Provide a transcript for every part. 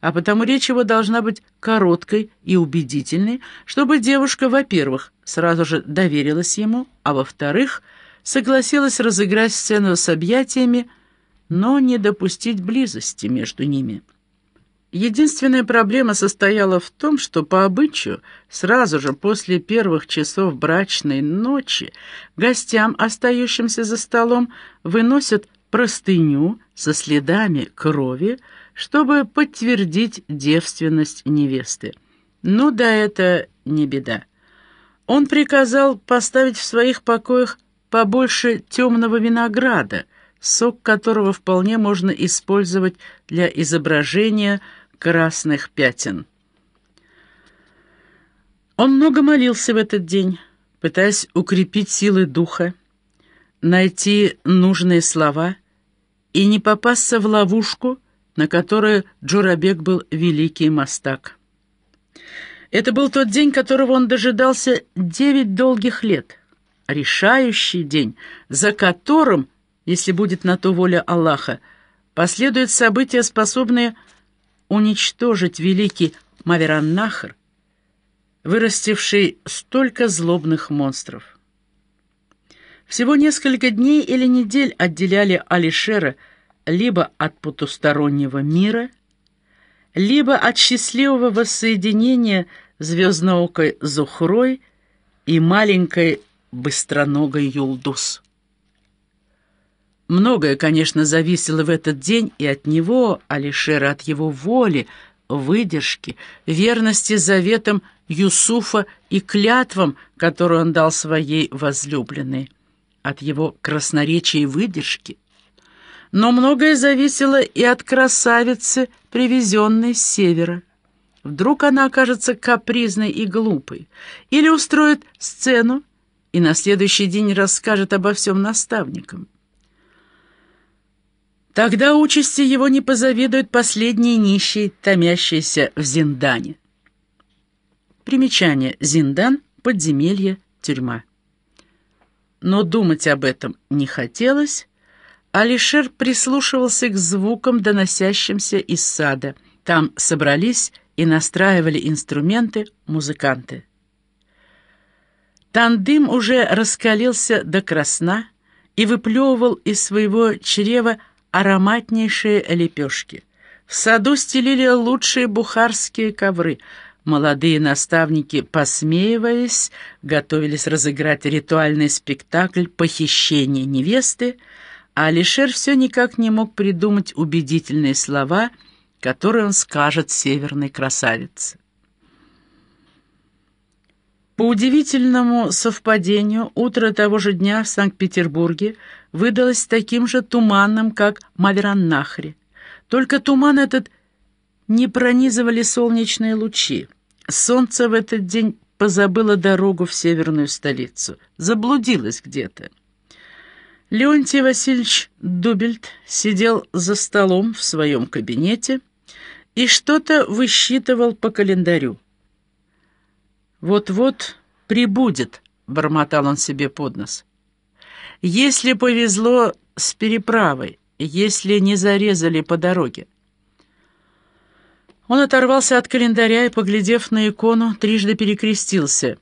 а потому речь его должна быть короткой и убедительной, чтобы девушка, во-первых, сразу же доверилась ему, а во-вторых, согласилась разыграть сцену с объятиями, но не допустить близости между ними. Единственная проблема состояла в том, что по обычаю сразу же после первых часов брачной ночи гостям, остающимся за столом, выносят простыню со следами крови, чтобы подтвердить девственность невесты. Ну да, это не беда. Он приказал поставить в своих покоях побольше темного винограда, сок которого вполне можно использовать для изображения красных пятен. Он много молился в этот день, пытаясь укрепить силы духа, найти нужные слова и не попасться в ловушку, на которую Джурабек был великий мастак. Это был тот день, которого он дожидался девять долгих лет, решающий день, за которым, если будет на то воля Аллаха, последуют события, способные уничтожить великий Мавераннахр, вырастивший столько злобных монстров. Всего несколько дней или недель отделяли Алишера либо от потустороннего мира, либо от счастливого воссоединения звездноокой Зухрой и маленькой быстроногой Юлдус. Многое, конечно, зависело в этот день и от него, Алишера, от его воли, выдержки, верности заветам Юсуфа и клятвам, которые он дал своей возлюбленной, от его красноречия и выдержки. Но многое зависело и от красавицы, привезенной с севера. Вдруг она окажется капризной и глупой, или устроит сцену и на следующий день расскажет обо всем наставникам. Тогда участи его не позавидуют последние нищие, томящиеся в Зиндане. Примечание. Зиндан, подземелье, тюрьма. Но думать об этом не хотелось. Алишер прислушивался к звукам, доносящимся из сада. Там собрались и настраивали инструменты музыканты. Тандым уже раскалился до красна и выплевывал из своего чрева ароматнейшие лепешки. В саду стелили лучшие бухарские ковры. Молодые наставники, посмеиваясь, готовились разыграть ритуальный спектакль похищения невесты, а Алишер все никак не мог придумать убедительные слова, которые он скажет северной красавице. По удивительному совпадению, утро того же дня в Санкт-Петербурге выдалось таким же туманным, как Мавераннахре. Только туман этот не пронизывали солнечные лучи. Солнце в этот день позабыло дорогу в северную столицу, заблудилось где-то. Леонтий Васильевич Дубельт сидел за столом в своем кабинете и что-то высчитывал по календарю. «Вот-вот прибудет», — бормотал он себе под нос. «Если повезло с переправой, если не зарезали по дороге». Он оторвался от календаря и, поглядев на икону, трижды перекрестился.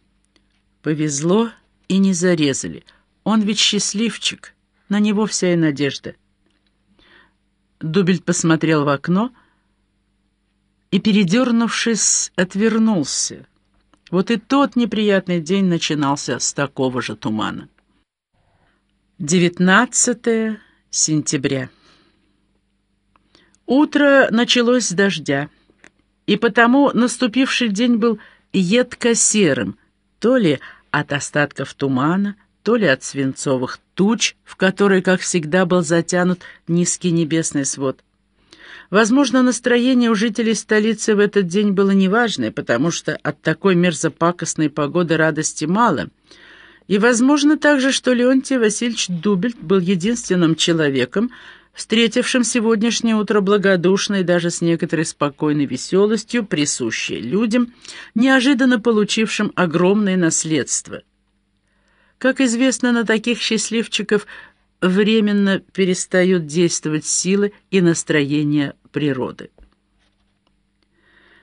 Повезло и не зарезали. Он ведь счастливчик, на него вся и надежда. Дубельт посмотрел в окно и, передернувшись, отвернулся. Вот и тот неприятный день начинался с такого же тумана. 19 сентября. Утро началось с дождя, и потому наступивший день был едко-серым, то ли от остатков тумана, то ли от свинцовых туч, в которые, как всегда, был затянут низкий небесный свод. Возможно, настроение у жителей столицы в этот день было неважное, потому что от такой мерзопакостной погоды радости мало. И возможно также, что Леонтий Васильевич Дубельт был единственным человеком, встретившим сегодняшнее утро благодушно даже с некоторой спокойной веселостью, присущей людям, неожиданно получившим огромное наследство. Как известно, на таких счастливчиков временно перестают действовать силы и настроения природы.